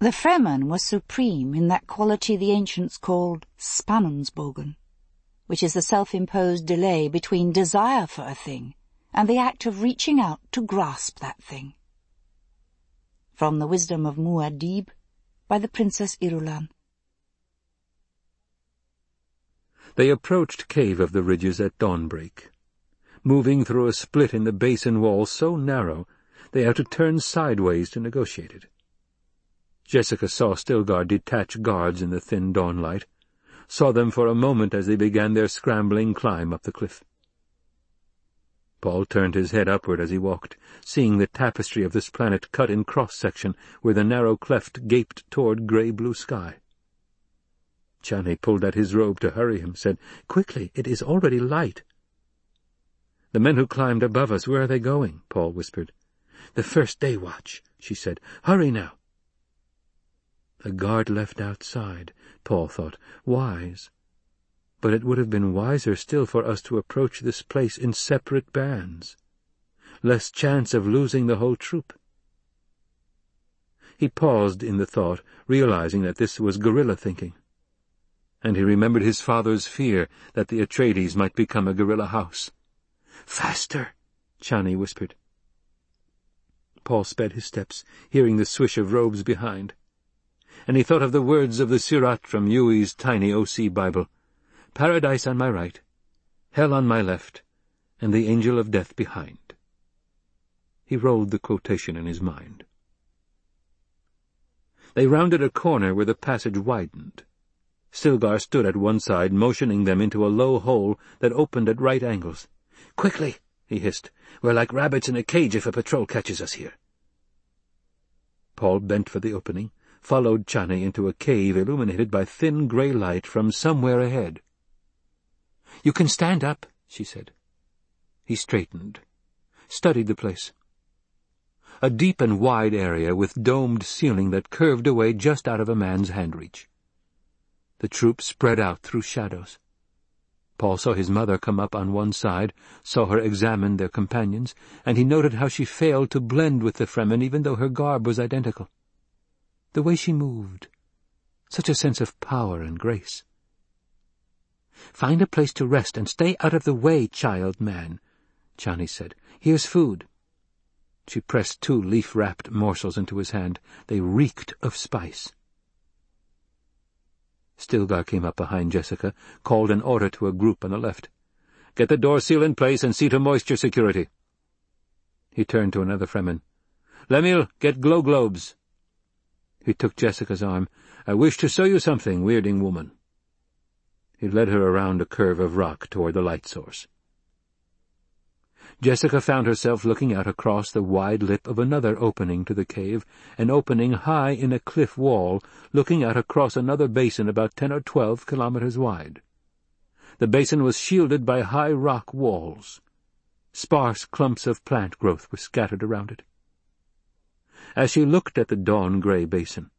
The Fremen were supreme in that quality the ancients called Spannungsbogen, which is the self-imposed delay between desire for a thing and the act of reaching out to grasp that thing. From the Wisdom of Muad'Dib by the Princess Irulan. They approached Cave of the Ridges at dawnbreak. Moving through a split in the basin wall so narrow they had to turn sideways to negotiate it. Jessica saw Stilgar detach guards in the thin dawnlight, saw them for a moment as they began their scrambling climb up the cliff. Paul turned his head upward as he walked, seeing the tapestry of this planet cut in cross-section where the narrow cleft gaped toward grey-blue sky. Chani pulled at his robe to hurry him, said, "'Quickly, it is already light.' "'The men who climbed above us, where are they going?' Paul whispered. "'The first day watch,' she said. "'Hurry now.' A guard left outside, Paul thought. Wise. But it would have been wiser still for us to approach this place in separate bands. Less chance of losing the whole troop. He paused in the thought, realizing that this was guerrilla thinking and he remembered his father's fear that the Atreides might become a guerrilla house. "'Faster!' Chani whispered. Paul sped his steps, hearing the swish of robes behind. And he thought of the words of the Sirat from Yueh's tiny OC Bible. Paradise on my right, hell on my left, and the angel of death behind. He rolled the quotation in his mind. They rounded a corner where the passage widened. Stilgar stood at one side, motioning them into a low hole that opened at right angles. "'Quickly!' he hissed. "'We're like rabbits in a cage if a patrol catches us here.' Paul bent for the opening, followed Chani into a cave illuminated by thin grey light from somewhere ahead. "'You can stand up,' she said. He straightened, studied the place. A deep and wide area with domed ceiling that curved away just out of a man's hand-reach. The troop spread out through shadows. Paul saw his mother come up on one side, saw her examine their companions, and he noted how she failed to blend with the Fremen even though her garb was identical. The way she moved, such a sense of power and grace. "'Find a place to rest and stay out of the way, child man,' Chani said. "'Here's food.' She pressed two leaf-wrapped morsels into his hand. They reeked of spice. Stilgar came up behind Jessica, called an order to a group on the left. "'Get the door seal in place and see to moisture security.' He turned to another Fremen. "'Lemuel, get glow globes.' He took Jessica's arm. "'I wish to show you something, weirding woman.' He led her around a curve of rock toward the light source. Jessica found herself looking out across the wide lip of another opening to the cave, an opening high in a cliff wall, looking out across another basin about ten or twelve kilometers wide. The basin was shielded by high rock walls. Sparse clumps of plant growth were scattered around it. As she looked at the dawn-grey basin,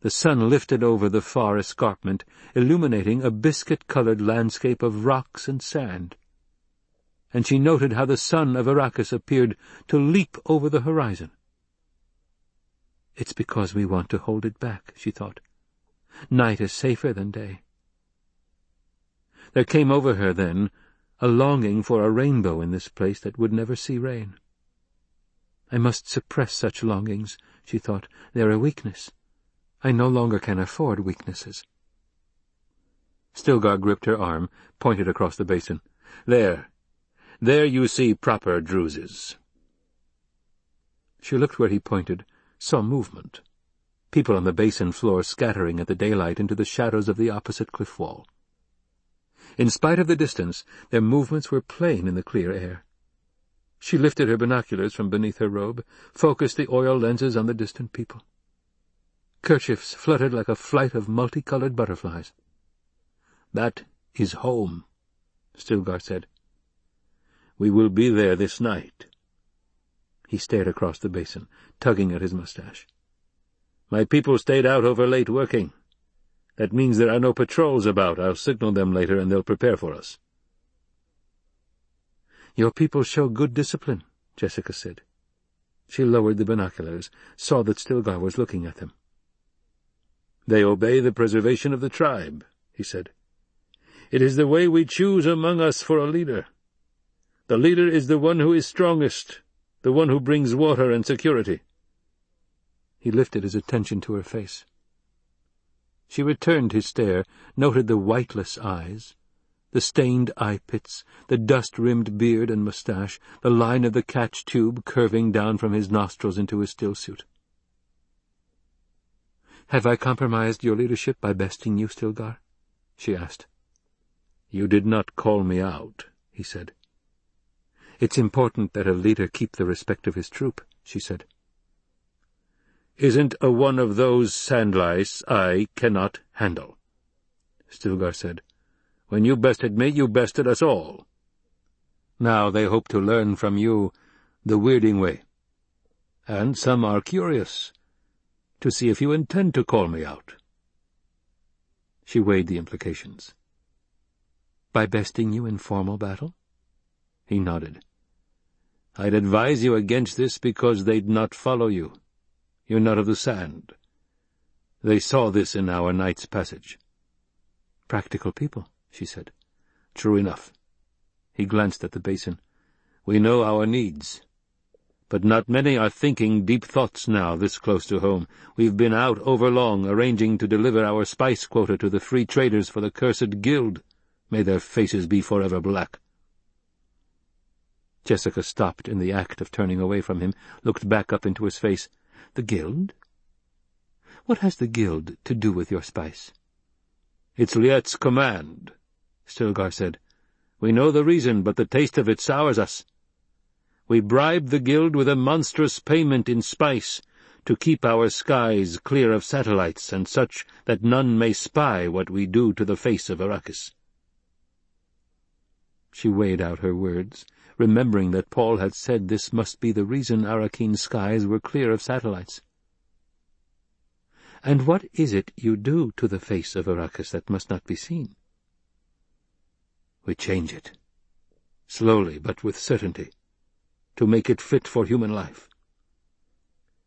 the sun lifted over the far escarpment, illuminating a biscuit-colored landscape of rocks and sand and she noted how the sun of Arrakis appeared to leap over the horizon. It's because we want to hold it back, she thought. Night is safer than day. There came over her, then, a longing for a rainbow in this place that would never see rain. I must suppress such longings, she thought. They're a weakness. I no longer can afford weaknesses. Stilgar gripped her arm, pointed across the basin. There, there you see proper druses. She looked where he pointed, saw movement. People on the basin floor scattering at the daylight into the shadows of the opposite cliff wall. In spite of the distance, their movements were plain in the clear air. She lifted her binoculars from beneath her robe, focused the oil lenses on the distant people. Kerchiefs fluttered like a flight of multicolored butterflies. "'That is home,' Stilgar said. We will be there this night. He stared across the basin, tugging at his mustache. My people stayed out over late working. That means there are no patrols about. I'll signal them later and they'll prepare for us. Your people show good discipline, Jessica said. She lowered the binoculars, saw that Stilgar was looking at them. They obey the preservation of the tribe, he said. It is the way we choose among us for a leader. The leader is the one who is strongest, the one who brings water and security. He lifted his attention to her face. She returned his stare, noted the whiteless eyes, the stained eye-pits, the dust-rimmed beard and moustache, the line of the catch tube curving down from his nostrils into his still-suit. "'Have I compromised your leadership by besting you, Stilgar?' she asked. "'You did not call me out,' he said. "'It's important that a leader keep the respect of his troop,' she said. "'Isn't a one of those sandlice I cannot handle,' Stilgar said. "'When you bested me, you bested us all. Now they hope to learn from you the Weirding way. And some are curious to see if you intend to call me out. She weighed the implications. By besting you in formal battle? He nodded. I'd advise you against this because they'd not follow you. You're not of the sand. They saw this in our night's passage. Practical people, she said. True enough. He glanced at the basin. We know our needs. But not many are thinking deep thoughts now, this close to home. We've been out overlong, arranging to deliver our spice quota to the free traders for the cursed guild. May their faces be forever black. Jessica stopped in the act of turning away from him, looked back up into his face. The guild? What has the guild to do with your spice? It's Liet's command, Stilgar said. We know the reason, but the taste of it sours us. We bribe the guild with a monstrous payment in spice to keep our skies clear of satellites and such that none may spy what we do to the face of Arrakis. She weighed out her words, remembering that Paul had said this must be the reason Arrakeen's skies were clear of satellites. And what is it you do to the face of Arrakis that must not be seen? We change it. Slowly, but with certainty to make it fit for human life.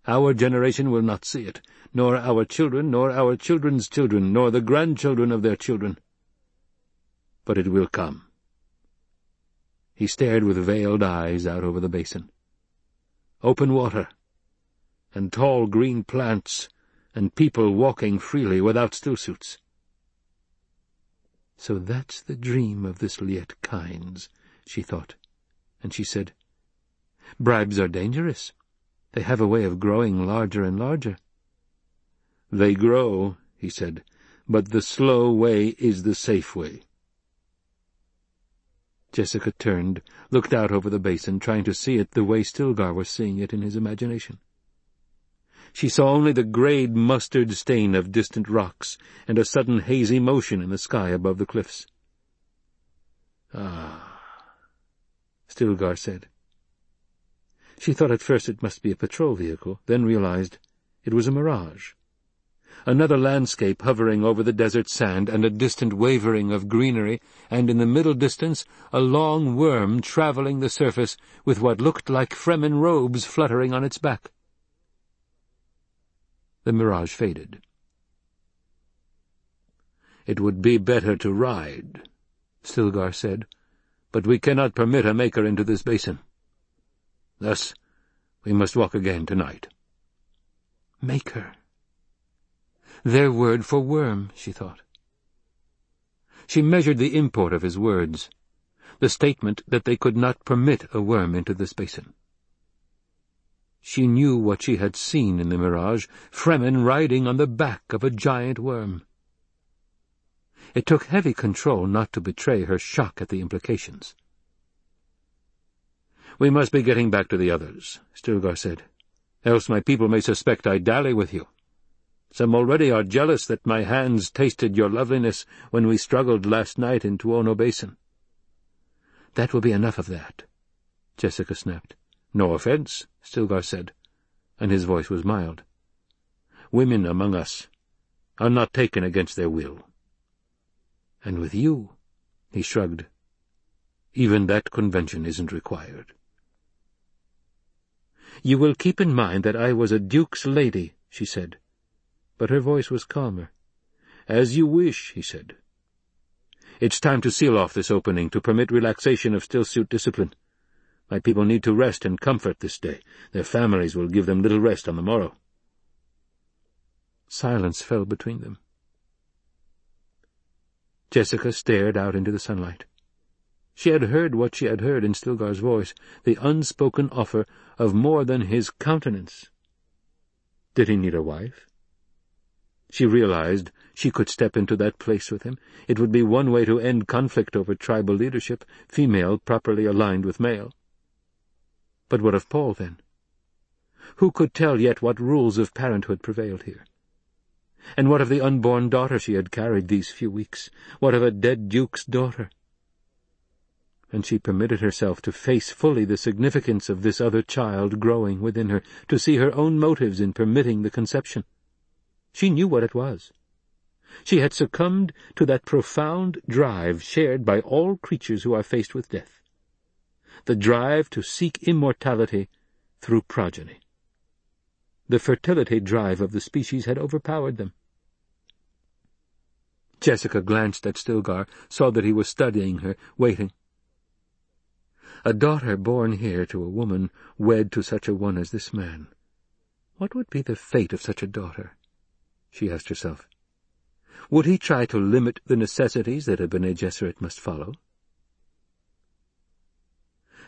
Our generation will not see it, nor our children, nor our children's children, nor the grandchildren of their children. But it will come. He stared with veiled eyes out over the basin. Open water, and tall green plants, and people walking freely without stillsuits. So that's the dream of this Liet Kynes, she thought, and she said, Bribes are dangerous. They have a way of growing larger and larger. They grow, he said, but the slow way is the safe way. Jessica turned, looked out over the basin, trying to see it the way Stilgar was seeing it in his imagination. She saw only the greyed mustard stain of distant rocks and a sudden hazy motion in the sky above the cliffs. Ah, Stilgar said. She thought at first it must be a patrol vehicle, then realized it was a mirage. Another landscape hovering over the desert sand and a distant wavering of greenery, and in the middle distance a long worm travelling the surface with what looked like Fremen robes fluttering on its back. The mirage faded. "'It would be better to ride,' Stilgar said, "'but we cannot permit a maker into this basin.' Thus we must walk again tonight. Maker. Their word for worm, she thought. She measured the import of his words, the statement that they could not permit a worm into this basin. She knew what she had seen in the mirage, Fremen riding on the back of a giant worm. It took heavy control not to betray her shock at the implications. We must be getting back to the others, Stilgar said. Else my people may suspect I dally with you. Some already are jealous that my hands tasted your loveliness when we struggled last night in Tuono Basin. That will be enough of that, Jessica snapped. No offence, Stilgar said, and his voice was mild. Women among us are not taken against their will. And with you, he shrugged, even that convention isn't required. You will keep in mind that I was a duke's lady, she said. but her voice was calmer. As you wish, he said. It's time to seal off this opening to permit relaxation of still-suit discipline. My people need to rest and comfort this day. Their families will give them little rest on the morrow. Silence fell between them. Jessica stared out into the sunlight. She had heard what she had heard in Stilgar's voice, the unspoken offer of more than his countenance. Did he need a wife? She realized she could step into that place with him. It would be one way to end conflict over tribal leadership, female properly aligned with male. But what of Paul, then? Who could tell yet what rules of parenthood prevailed here? And what of the unborn daughter she had carried these few weeks? What of a dead duke's daughter? And she permitted herself to face fully the significance of this other child growing within her, to see her own motives in permitting the conception. She knew what it was. She had succumbed to that profound drive shared by all creatures who are faced with death. The drive to seek immortality through progeny. The fertility drive of the species had overpowered them. Jessica glanced at Stilgar, saw that he was studying her, waiting. A daughter born here to a woman wed to such a one as this man. What would be the fate of such a daughter? she asked herself. Would he try to limit the necessities that a Bene Gesserit must follow?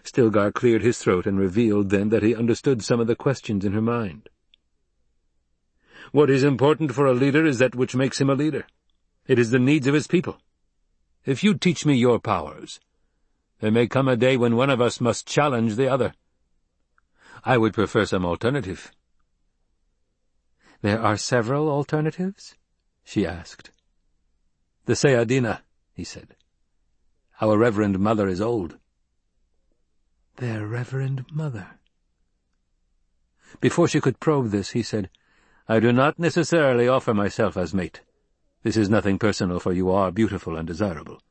Stilgar cleared his throat and revealed then that he understood some of the questions in her mind. What is important for a leader is that which makes him a leader. It is the needs of his people. If you teach me your powers, there may come a day when one of us must challenge the other. I would prefer some alternative. There are several alternatives? she asked. The Sayadina, he said. Our Reverend Mother is old. Their Reverend Mother. Before she could probe this, he said, I do not necessarily offer myself as mate. This is nothing personal, for you are beautiful and desirable.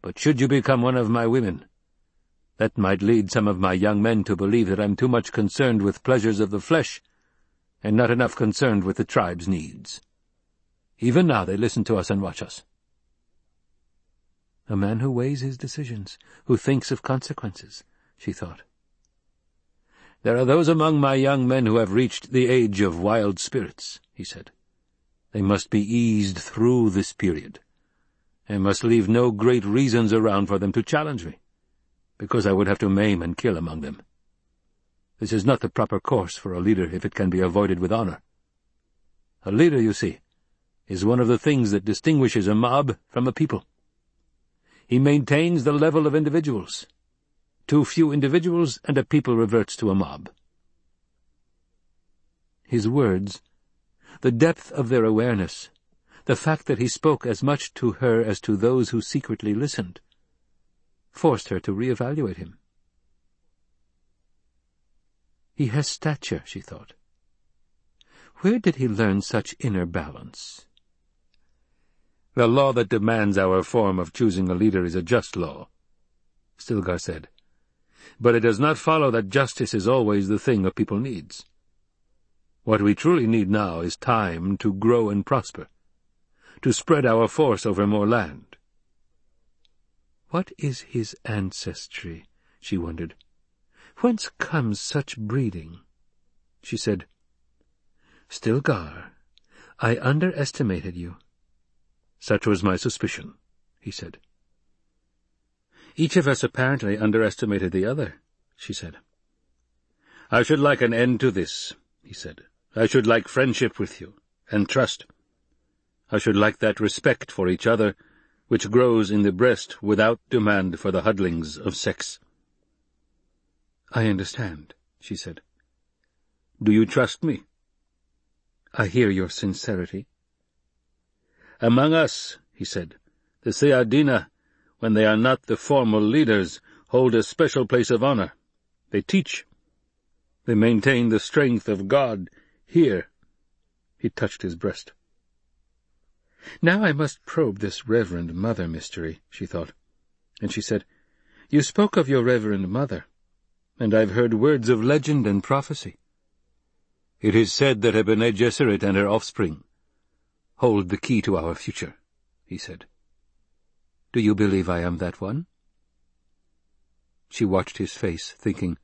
But should you become one of my women, that might lead some of my young men to believe that I'm too much concerned with pleasures of the flesh and not enough concerned with the tribe's needs. Even now they listen to us and watch us. A man who weighs his decisions, who thinks of consequences, she thought. There are those among my young men who have reached the age of wild spirits, he said. They must be eased through this period. I must leave no great reasons around for them to challenge me, because I would have to maim and kill among them. This is not the proper course for a leader if it can be avoided with honor. A leader, you see, is one of the things that distinguishes a mob from a people. He maintains the level of individuals. Too few individuals, and a people reverts to a mob. His words, the depth of their awareness, the fact that he spoke as much to her as to those who secretly listened, forced her to re-evaluate him. He has stature, she thought. Where did he learn such inner balance? The law that demands our form of choosing a leader is a just law, Stilgar said. But it does not follow that justice is always the thing a people needs. What we truly need now is time to grow and prosper, to spread our force over more land. What is his ancestry? she wondered. Whence comes such breeding? She said, Stilgar, I underestimated you. Such was my suspicion, he said. Each of us apparently underestimated the other, she said. I should like an end to this, he said. I should like friendship with you, and trust. I should like that respect for each other which grows in the breast without demand for the huddlings of sex. I understand, she said. Do you trust me? I hear your sincerity. Among us, he said, the Sayadina, when they are not the formal leaders, hold a special place of honor. They teach. They maintain the strength of God here. He touched his breast. Now I must probe this Reverend Mother mystery, she thought. And she said, You spoke of your Reverend Mother and I've heard words of legend and prophecy. It is said that a Bene Gesserit and her offspring hold the key to our future, he said. Do you believe I am that one? She watched his face, thinking,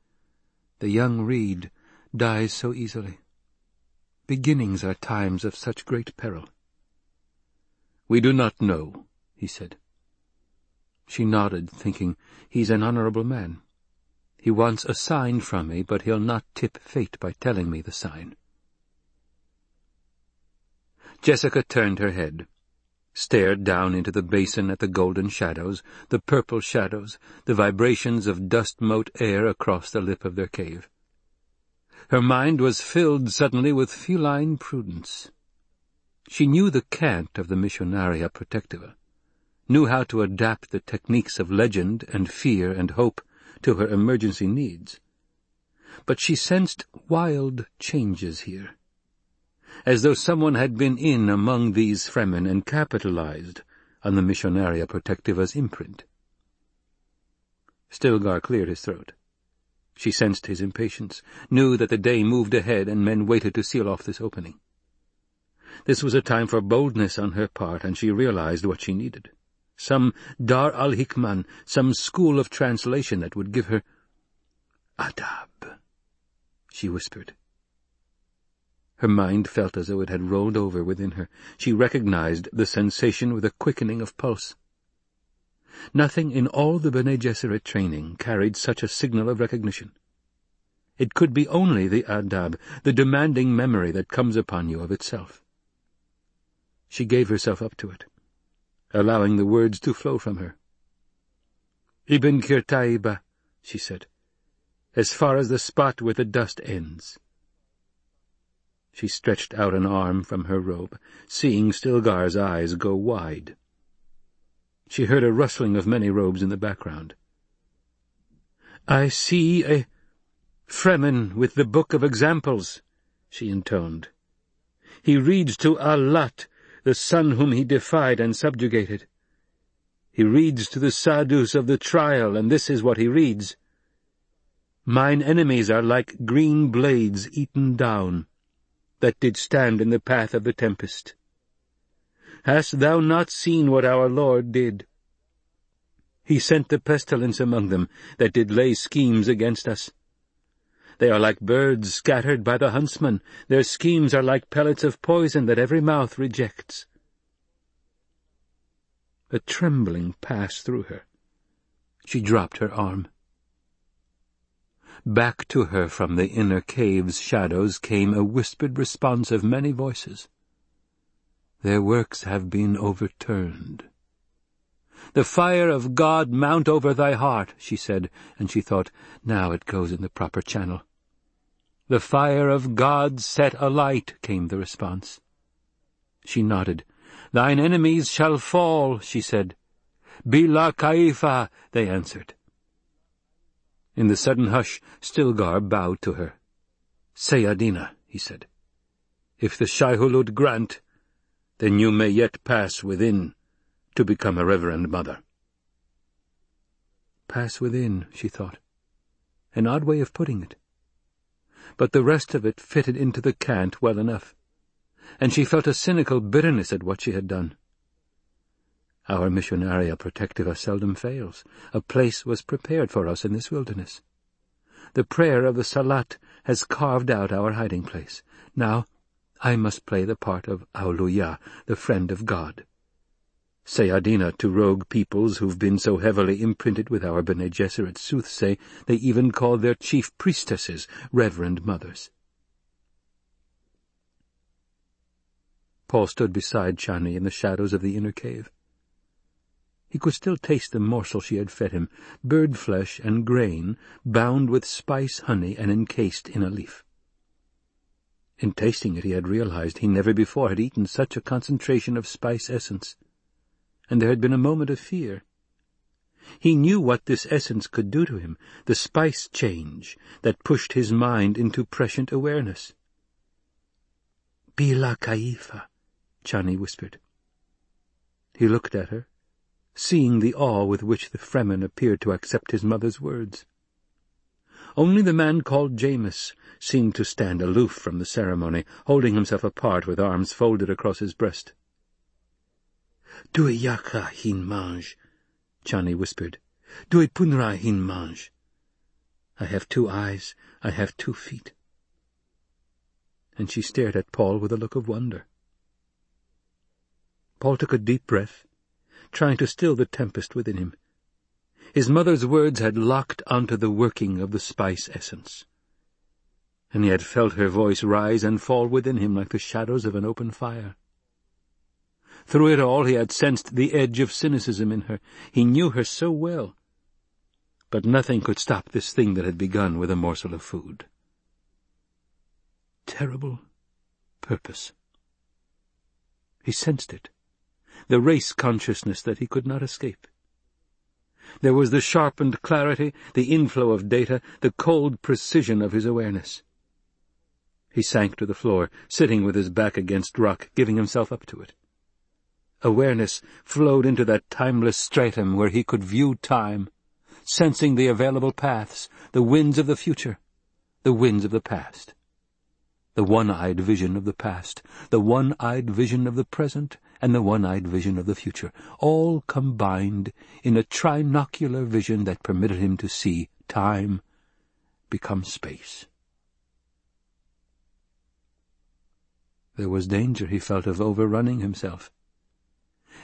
The young reed dies so easily. Beginnings are times of such great peril. We do not know, he said. She nodded, thinking, He's an honorable man. He wants a sign from me, but he'll not tip fate by telling me the sign. Jessica turned her head, stared down into the basin at the golden shadows, the purple shadows, the vibrations of dust-mote air across the lip of their cave. Her mind was filled suddenly with feline prudence. She knew the cant of the Missionaria Protectiva, knew how to adapt the techniques of legend and fear and hope to her emergency needs. But she sensed wild changes here, as though someone had been in among these Fremen and capitalized on the Missionaria Protectiva's imprint. Stilgar cleared his throat. She sensed his impatience, knew that the day moved ahead and men waited to seal off this opening. This was a time for boldness on her part, and she realized what she needed some Dar al-Hikman, some school of translation that would give her Adab, she whispered. Her mind felt as though it had rolled over within her. She recognized the sensation with a quickening of pulse. Nothing in all the Bene Gesserit training carried such a signal of recognition. It could be only the adab, the demanding memory that comes upon you of itself. She gave herself up to it allowing the words to flow from her. Ibn Kirtaiba, she said, as far as the spot where the dust ends. She stretched out an arm from her robe, seeing Stilgar's eyes go wide. She heard a rustling of many robes in the background. I see a Fremen with the Book of Examples, she intoned. He reads to Al-Lat, the son whom he defied and subjugated. He reads to the sadus of the trial, and this is what he reads. Mine enemies are like green blades eaten down, that did stand in the path of the tempest. Hast thou not seen what our Lord did? He sent the pestilence among them, that did lay schemes against us. They are like birds scattered by the huntsman. Their schemes are like pellets of poison that every mouth rejects. A trembling passed through her. She dropped her arm. Back to her from the inner cave's shadows came a whispered response of many voices. Their works have been overturned. The fire of God mount over thy heart, she said, and she thought, now it goes in the proper channel. The fire of God set alight, came the response. She nodded. Thine enemies shall fall, she said. Bila Kaifa, they answered. In the sudden hush, Stilgar bowed to her. "Say, Sayadina, he said. If the Shai-Hulud grant, then you may yet pass within to become a reverend mother. Pass within, she thought. An odd way of putting it. But the rest of it fitted into the cant well enough, and she felt a cynical bitterness at what she had done. Our missionaria protectiva seldom fails. A place was prepared for us in this wilderness. The prayer of the Salat has carved out our hiding place. Now I must play the part of Auliya, the friend of God. Sayadina to rogue peoples who've been so heavily imprinted with our Bene Gesserit soothsay they even call their chief priestesses reverend mothers. Paul stood beside Chani in the shadows of the inner cave. He could still taste the morsel she had fed him, bird flesh and grain, bound with spice honey and encased in a leaf. In tasting it he had realized he never before had eaten such a concentration of spice essence and there had been a moment of fear. He knew what this essence could do to him, the spice change that pushed his mind into prescient awareness. Bila Kaifa, Chani whispered. He looked at her, seeing the awe with which the Fremen appeared to accept his mother's words. Only the man called Jameis seemed to stand aloof from the ceremony, holding himself apart with arms folded across his breast. Dwy yaka hin mange, Chani whispered. Dwy punra hin mange. I have two eyes, I have two feet. And she stared at Paul with a look of wonder. Paul took a deep breath, trying to still the tempest within him. His mother's words had locked onto the working of the spice essence and he had felt her voice rise and fall within him like the shadows of an open fire. Through it all he had sensed the edge of cynicism in her. He knew her so well. But nothing could stop this thing that had begun with a morsel of food. Terrible purpose. He sensed it, the race consciousness that he could not escape. There was the sharpened clarity, the inflow of data, the cold precision of his awareness. He sank to the floor, sitting with his back against rock, giving himself up to it. Awareness flowed into that timeless stratum where he could view time, sensing the available paths, the winds of the future, the winds of the past. The one-eyed vision of the past, the one-eyed vision of the present, and the one-eyed vision of the future, all combined in a trinocular vision that permitted him to see time become space. There was danger, he felt, of overrunning himself.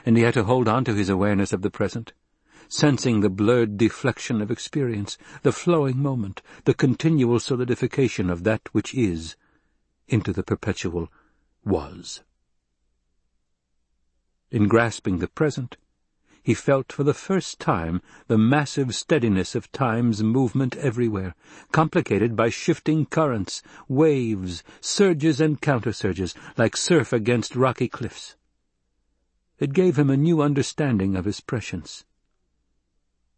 And he had to hold on to his awareness of the present, sensing the blurred deflection of experience, the flowing moment, the continual solidification of that which is, into the perpetual was. In grasping the present, he felt for the first time the massive steadiness of time's movement everywhere, complicated by shifting currents, waves, surges and countersurges, like surf against rocky cliffs. It gave him a new understanding of his prescience.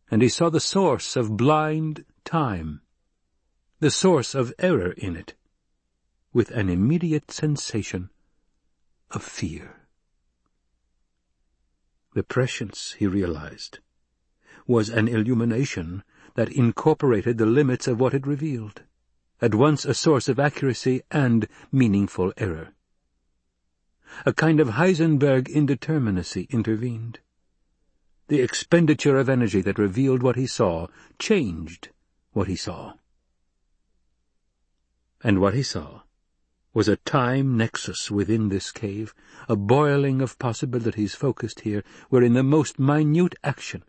And he saw the source of blind time, the source of error in it, with an immediate sensation of fear. The prescience, he realized, was an illumination that incorporated the limits of what it revealed, at once a source of accuracy and meaningful error. A kind of Heisenberg indeterminacy intervened. The expenditure of energy that revealed what he saw changed what he saw. And what he saw was a time nexus within this cave, a boiling of possibilities focused here, where in the most minute action,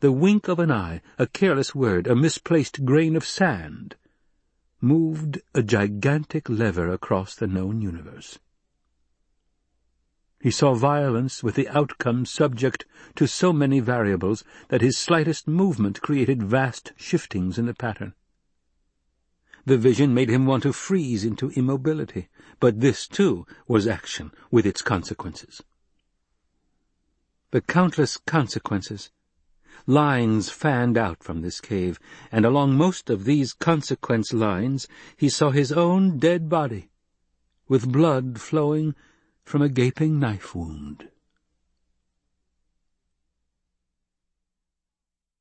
the wink of an eye, a careless word, a misplaced grain of sand, moved a gigantic lever across the known universe. He saw violence with the outcome subject to so many variables that his slightest movement created vast shiftings in the pattern. The vision made him want to freeze into immobility, but this, too, was action, with its consequences. The countless consequences. Lines fanned out from this cave, and along most of these consequence lines he saw his own dead body, with blood flowing from a gaping knife wound.